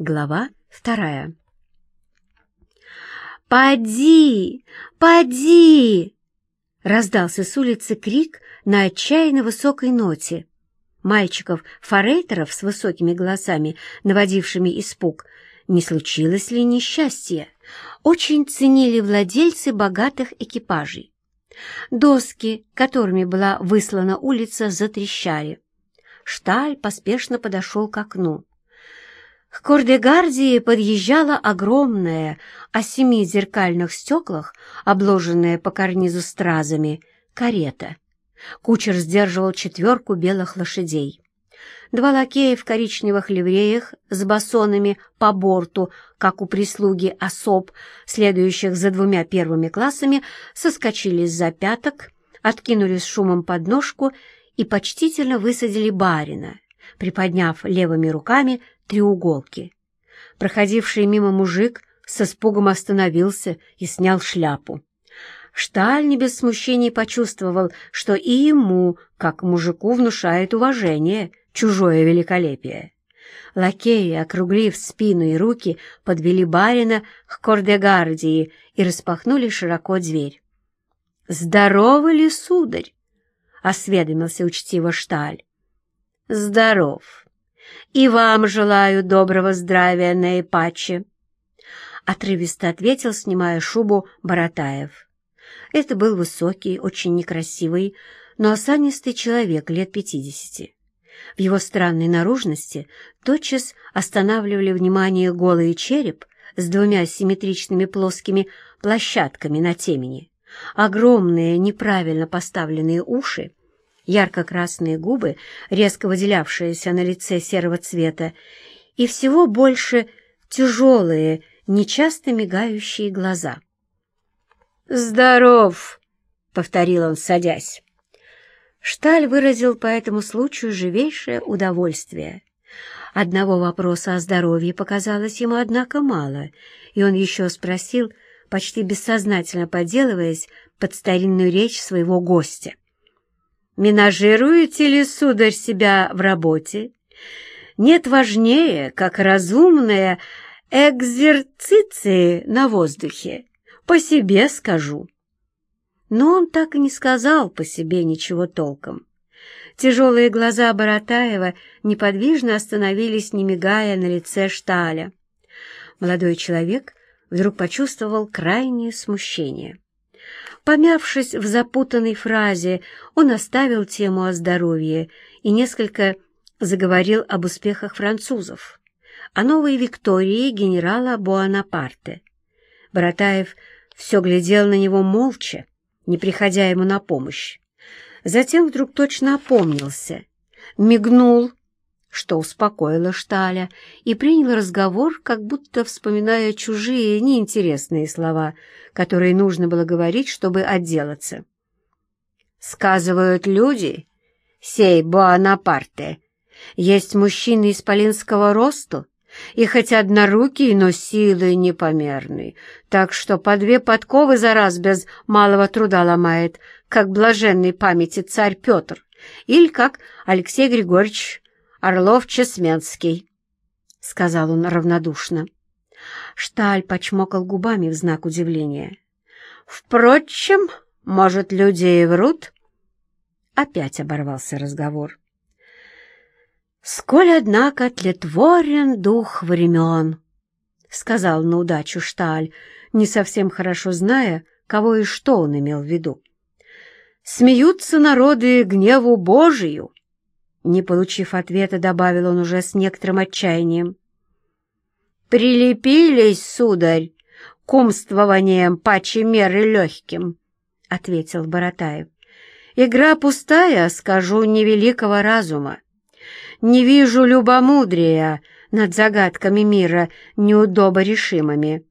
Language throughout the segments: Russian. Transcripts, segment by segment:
Глава вторая. «Поди! Поди!» — раздался с улицы крик на отчаянно высокой ноте. Мальчиков-форейтеров с высокими голосами, наводившими испуг, не случилось ли несчастье, очень ценили владельцы богатых экипажей. Доски, которыми была выслана улица, затрещали. Шталь поспешно подошел к окну. К Кордегардии подъезжала огромная, о семи зеркальных стеклах, обложенная по карнизу стразами, карета. Кучер сдерживал четверку белых лошадей. Два лакея в коричневых ливреях с басонами по борту, как у прислуги особ, следующих за двумя первыми классами, соскочили с-за пяток, откинули с шумом подножку и почтительно высадили барина, приподняв левыми руками треуголки. Проходивший мимо мужик с испугом остановился и снял шляпу. Шталь не без смущения почувствовал, что и ему, как мужику, внушает уважение чужое великолепие. Лакеи, округлив спину и руки, подвели барина к Кордегардии и распахнули широко дверь. «Здоровы ли, сударь?» — осведомился учтиво Шталь. «Здоров!» «И вам желаю доброго здравия на Эпаче!» Отрывисто ответил, снимая шубу Боротаев. Это был высокий, очень некрасивый, но осанистый человек лет пятидесяти. В его странной наружности тотчас останавливали внимание голый череп с двумя симметричными плоскими площадками на темени, огромные неправильно поставленные уши ярко-красные губы, резко выделявшиеся на лице серого цвета, и всего больше тяжелые, нечасто мигающие глаза. «Здоров!» — повторил он, садясь. Шталь выразил по этому случаю живейшее удовольствие. Одного вопроса о здоровье показалось ему, однако, мало, и он еще спросил, почти бессознательно поделываясь под старинную речь своего гостя. Менажируете ли, сударь, себя в работе? Нет важнее, как разумная экзерциции на воздухе. По себе скажу. Но он так и не сказал по себе ничего толком. Тяжелые глаза Боротаева неподвижно остановились, не мигая на лице Шталя. Молодой человек вдруг почувствовал крайнее смущение. Помявшись в запутанной фразе, он оставил тему о здоровье и несколько заговорил об успехах французов, о новой Виктории генерала Буанапарте. Боротаев все глядел на него молча, не приходя ему на помощь. Затем вдруг точно опомнился, мигнул что успокоило Шталя, и принял разговор, как будто вспоминая чужие неинтересные слова, которые нужно было говорить, чтобы отделаться. «Сказывают люди, сей Буанапарте, есть мужчины исполинского росту, и хоть однорукий, но силы непомерны, так что по две подковы за раз без малого труда ломает, как блаженной памяти царь Петр, или как Алексей Григорьевич Орлов-Чесменский», — сказал он равнодушно. Шталь почмокал губами в знак удивления. «Впрочем, может, люди и врут?» Опять оборвался разговор. «Сколь, однако, тлетворен дух времен», — сказал на удачу Шталь, не совсем хорошо зная, кого и что он имел в виду. «Смеются народы гневу Божию, не получив ответа, добавил он уже с некоторым отчаянием. «Прилепились, сударь, к умствованиям паче меры легким», — ответил Боротаев. «Игра пустая, скажу, невеликого разума. Не вижу любомудрия над загадками мира неудобо решимыми.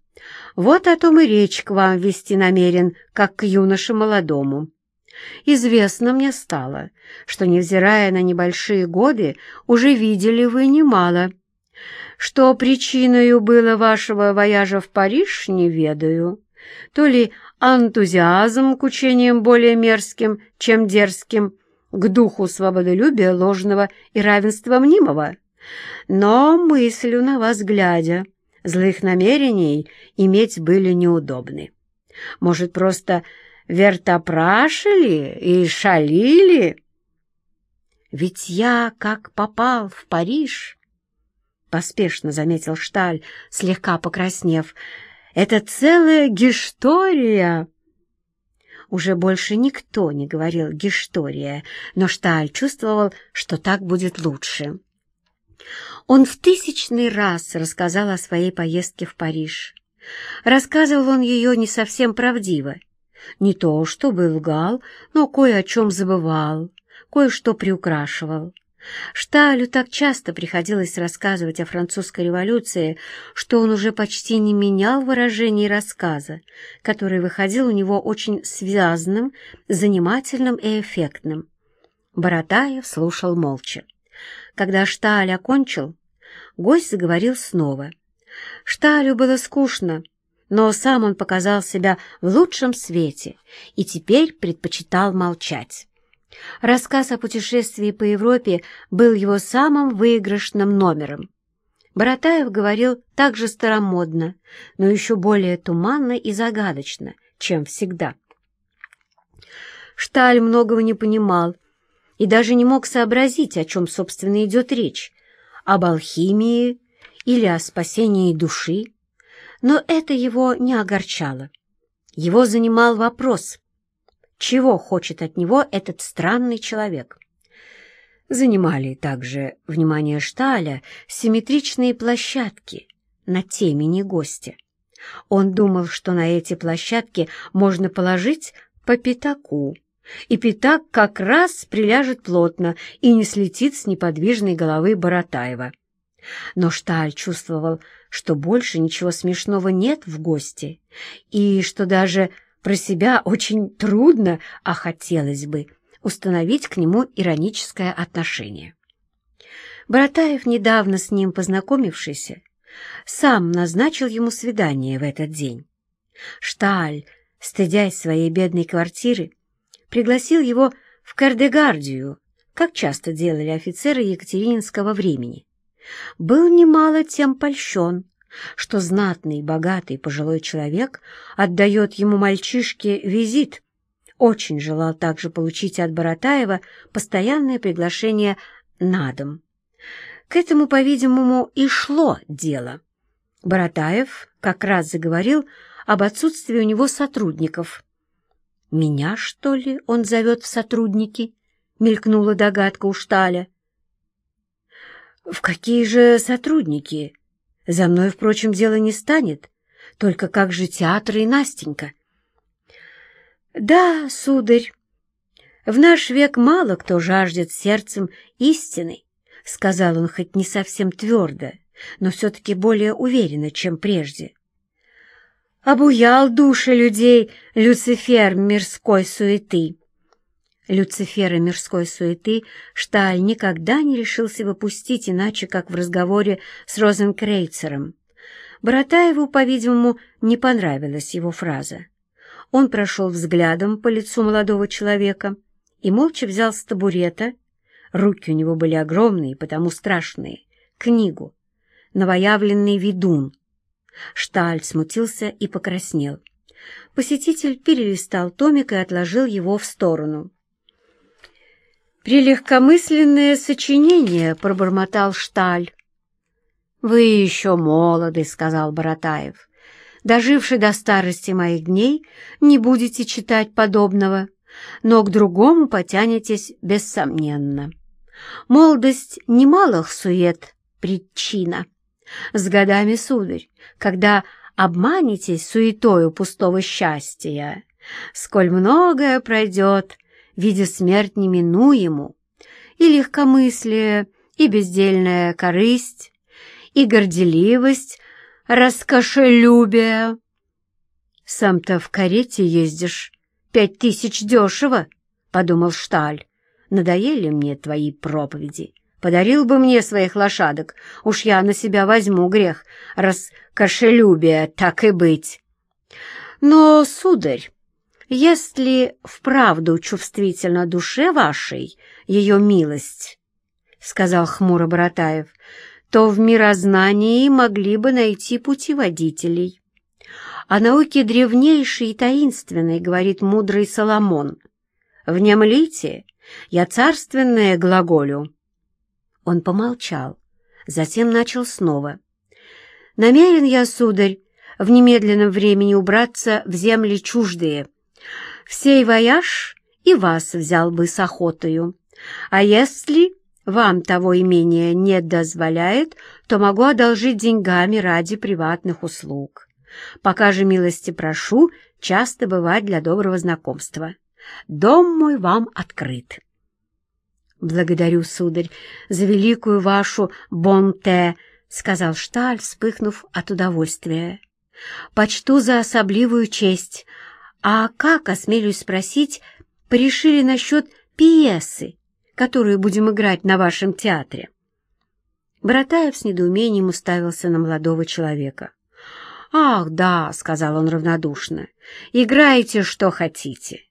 Вот о том и речь к вам вести намерен, как к юноше молодому». Известно мне стало, что, невзирая на небольшие годы, уже видели вы немало. Что причиной было вашего вояжа в Париж, не ведаю. То ли энтузиазм к учениям более мерзким, чем дерзким, к духу свободолюбия ложного и равенства мнимого, Но мыслью на вас глядя, злых намерений иметь были неудобны. Может, просто вертопрашили и шалили?» «Ведь я, как попал в Париж...» Поспешно заметил Шталь, слегка покраснев. «Это целая гештория!» Уже больше никто не говорил «гештория», но Шталь чувствовал, что так будет лучше. Он в тысячный раз рассказал о своей поездке в Париж. Рассказывал он ее не совсем правдиво. Не то, чтобы лгал, но кое о чем забывал, кое-что приукрашивал. Шталю так часто приходилось рассказывать о французской революции, что он уже почти не менял выражений рассказа, который выходил у него очень связанным, занимательным и эффектным. Боротаев слушал молча. Когда Шталь окончил, гость заговорил снова. Шталю было скучно, но сам он показал себя в лучшем свете и теперь предпочитал молчать. Рассказ о путешествии по Европе был его самым выигрышным номером. Боротаев говорил так же старомодно, но еще более туманно и загадочно, чем всегда. Шталь многого не понимал и даже не мог сообразить, о чем, собственно, идет речь, об алхимии или о спасении души, но это его не огорчало. Его занимал вопрос, чего хочет от него этот странный человек. Занимали также внимание Шталя симметричные площадки на темени гостя. Он думал, что на эти площадки можно положить по пятаку, и пятак как раз приляжет плотно и не слетит с неподвижной головы Боротаева. Но Шталь чувствовал, что больше ничего смешного нет в гости, и что даже про себя очень трудно, а хотелось бы, установить к нему ироническое отношение. Братаев, недавно с ним познакомившийся, сам назначил ему свидание в этот день. Шталь, стыдясь своей бедной квартиры, пригласил его в Кардегардию, как часто делали офицеры Екатерининского времени. Был немало тем польщен, что знатный, богатый пожилой человек отдает ему мальчишке визит. Очень желал также получить от Боротаева постоянное приглашение на дом. К этому, по-видимому, и шло дело. Боротаев как раз заговорил об отсутствии у него сотрудников. «Меня, что ли, он зовет в сотрудники?» — мелькнула догадка у Шталя. «В какие же сотрудники?» За мной, впрочем, дело не станет, только как же театр и Настенька. Да, сударь, в наш век мало кто жаждет сердцем истины, сказал он хоть не совсем твердо, но все-таки более уверенно, чем прежде. Обуял души людей Люцифер мирской суеты. Люцифера мирской суеты Шталь никогда не решился выпустить иначе, как в разговоре с Розенкрейцером. Боротаеву, по-видимому, не понравилась его фраза. Он прошел взглядом по лицу молодого человека и молча взял с табурета, руки у него были огромные, потому страшные, книгу, новоявленный ведун. Шталь смутился и покраснел. Посетитель перелистал томик и отложил его в сторону. «Прелегкомысленное сочинение», — пробормотал Шталь. «Вы еще молоды», — сказал Боротаев. «Доживший до старости моих дней, не будете читать подобного, но к другому потянетесь бессомненно. Молодость немалых сует причина. С годами, сударь, когда обманетесь суетою пустого счастья, сколь многое пройдет, видя смерть неминуему, и легкомыслие, и бездельная корысть, и горделивость, раскошелюбие. «Сам-то в карете ездишь, пять тысяч дешево», — подумал Шталь. «Надоели мне твои проповеди. Подарил бы мне своих лошадок, уж я на себя возьму грех, раз кошелюбие, так и быть». «Но, сударь, если вправду чувствительна душе вашей ее милость, сказал хмуро Боротаев, — то в мирознании могли бы найти путеводителей. О науке древнейшей и таинственной говорит мудрый Соломон. «Внемлите, я царственное глаголю». Он помолчал, затем начал снова. «Намерен я, сударь, в немедленном времени убраться в земли чуждые. Всей вояж и вас взял бы с охотою. А если вам того имения не дозволяет, то могу одолжить деньгами ради приватных услуг. Пока же милости прошу часто бывать для доброго знакомства. Дом мой вам открыт. Благодарю, сударь, за великую вашу бонте, — сказал Шталь, вспыхнув от удовольствия. «Почту за особливую честь. А как, осмелюсь спросить, порешили насчет пьесы, которую будем играть на вашем театре?» Братаев с недоумением уставился на молодого человека. «Ах, да», — сказал он равнодушно, — «играйте, что хотите.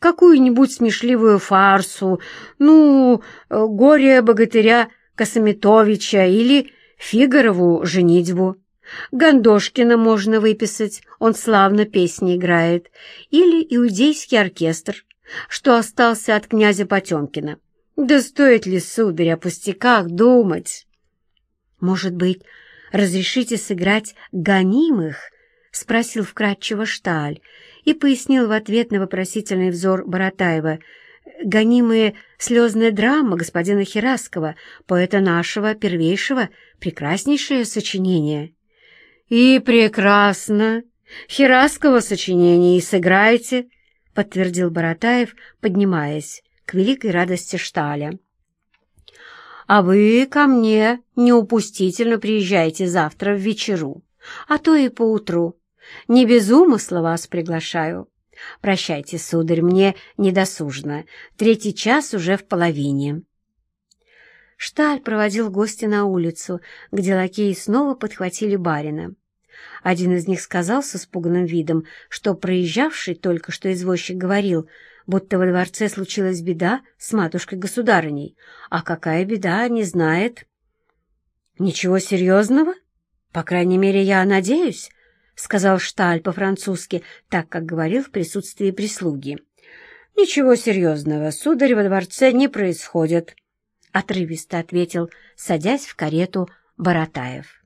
Какую-нибудь смешливую фарсу, ну, горе богатыря Косометовича или Фигарову женитьбу. Гандошкина можно выписать, он славно песни играет, или иудейский оркестр, что остался от князя Потемкина. Да стоит ли, сударь, о пустяках думать? Может быть, разрешите сыграть гонимых?» — спросил вкратчиво Шталь и пояснил в ответ на вопросительный взор Боротаева. «Гонимые слезная драма господина Хераскова, поэта нашего, первейшего, прекраснейшее сочинение». «И прекрасно! Хераскова сочинение и сыграйте!» — подтвердил Боротаев, поднимаясь к великой радости Шталя. «А вы ко мне неупустительно приезжайте завтра в вечеру, а то и поутру. Не без умысла вас приглашаю. Прощайте, сударь, мне недосужно. Третий час уже в половине». Шталь проводил гостя на улицу, где лакеи снова подхватили барина. Один из них сказал с испуганным видом, что проезжавший только что извозчик говорил, будто во дворце случилась беда с матушкой-государыней, а какая беда, не знает. «Ничего серьезного? По крайней мере, я надеюсь», — сказал Шталь по-французски, так как говорил в присутствии прислуги. «Ничего серьезного, сударь, во дворце не происходит», — отрывисто ответил, садясь в карету Боротаев.